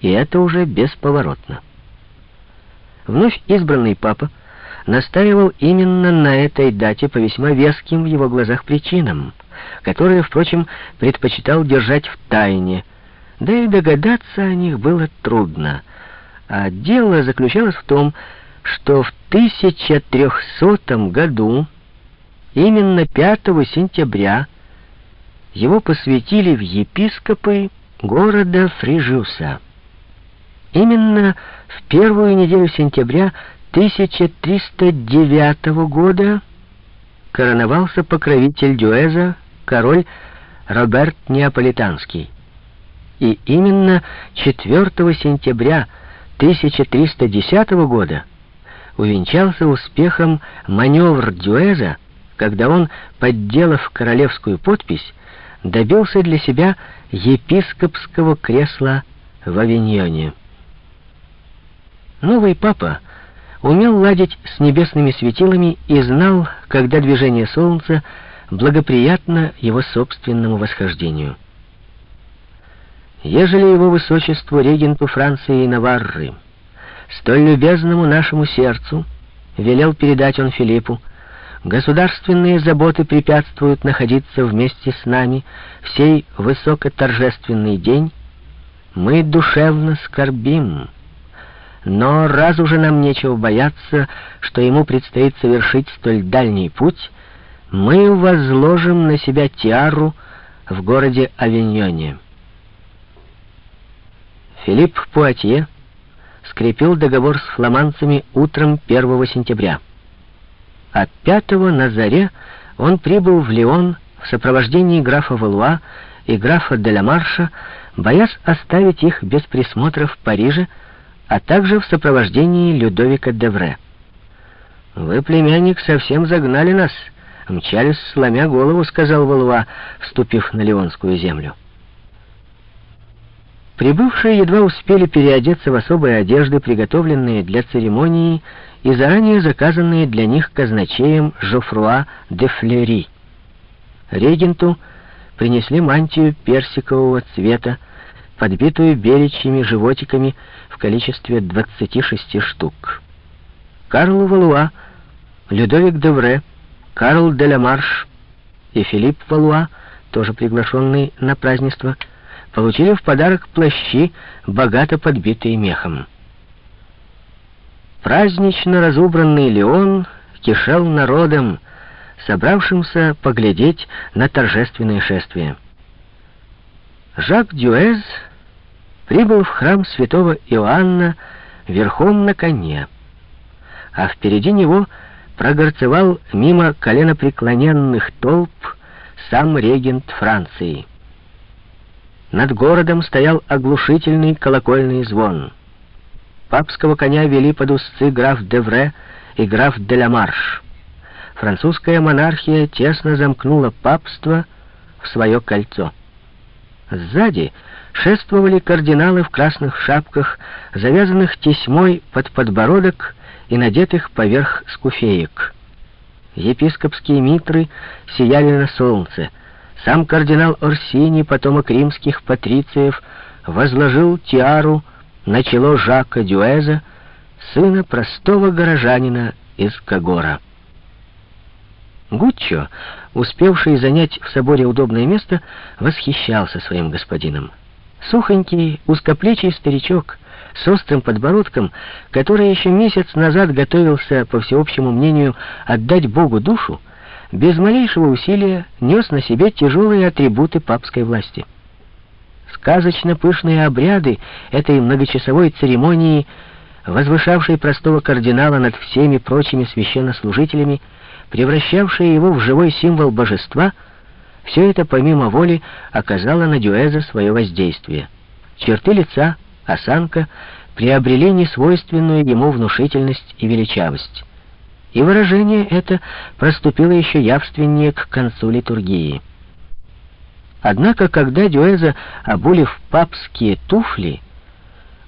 и это уже бесповоротно. Вновь избранный папа настаивал именно на этой дате по весьма веским в его глазах причинам, которые, впрочем, предпочитал держать в тайне, да и догадаться о них было трудно. А дело заключалось в том, что в 1300 году, именно 5 сентября, его посвятили в епископы города Фрижуса. Именно в первую неделю сентября 1309 года короновался покровитель Дюэза, король Роберт Неаполитанский. И именно 4 сентября 1310 года увенчался успехом маневр Дюэза, когда он, подделав королевскую подпись, добился для себя епископского кресла в Авиньоне. Новый папа умел ладить с небесными светилами и знал, когда движение солнца благоприятно его собственному восхождению. Ежели его высочеству регенту Франции и Наварры, столь любезному нашему сердцу, велел передать он Филиппу, государственные заботы препятствуют находиться вместе с нами в сей высокоторжественный день, мы душевно скорбим, но раз уже нам нечего бояться, что ему предстоит совершить столь дальний путь, мы возложим на себя тиару в городе Авиньоне. Филипп Пуатье скрепил договор с фламандцами утром 1 сентября. А 5 на заре он прибыл в Лион в сопровождении графа Валуа и графа Деламарша, боясь оставить их без присмотра в Париже, а также в сопровождении Людовика Девре. «Вы, племянник, совсем загнали нас», «Мчались, сломя голову», — сказал Валуа, вступив на Леонскую землю. Прибывшие едва успели переодеться в особые одежды, приготовленные для церемонии и заранее заказанные для них казначеем Жофруа де Флери. Регенту принесли мантию персикового цвета, подбитую беличьими животиками в количестве 26 штук. Карлу Валуа, Людовик Девре, Карл де ла и Филипп Валуа, тоже приглашенный на празднество, получили в подарок плащи, богато подбитые мехом. Празднично разубранный Леон кишел народом, собравшимся поглядеть на торжественное шествие. Жак Дюэз прибыл в храм святого Иоанна верхом на коне, а впереди него прогорцевал мимо коленопреклоненных толп сам регент Франции. Над городом стоял оглушительный колокольный звон. Папского коня вели под узцы граф Девре и граф Деламарш. Французская монархия тесно замкнула папство в свое кольцо. Сзади шествовали кардиналы в красных шапках, завязанных тесьмой под подбородок и надетых поверх скуфеек. Епископские митры сияли на солнце. Сам кардинал Орсини, потомок римских патрициев, возложил тиару на чело Жака Дюэза, сына простого горожанина из Кагора. Гуччо, успевший занять в соборе удобное место, восхищался своим господином. Сухонький, узкоплечий старичок с острым подбородком, который еще месяц назад готовился, по всеобщему мнению, отдать Богу душу, без малейшего усилия нес на себе тяжелые атрибуты папской власти. Сказочно пышные обряды этой многочасовой церемонии, возвышавшей простого кардинала над всеми прочими священнослужителями, превращавшие его в живой символ божества, все это помимо воли оказало на Дюэза свое воздействие. Черты лица, осанка приобрели несвойственную ему внушительность и величавость. И выражение это проступило еще явственнее к концу литургии. Однако, когда Дюэза обули в папские туфли,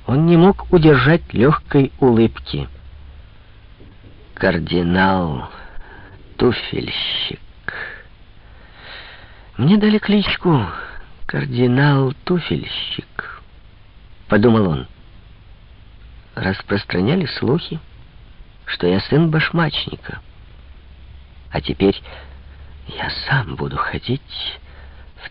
он не мог удержать легкой улыбки. «Кардинал, туфельщик. Мне дали кличку «Кардинал Туфельщик». подумал он. Распространяли слухи, что я сын башмачника. А теперь я сам буду ходить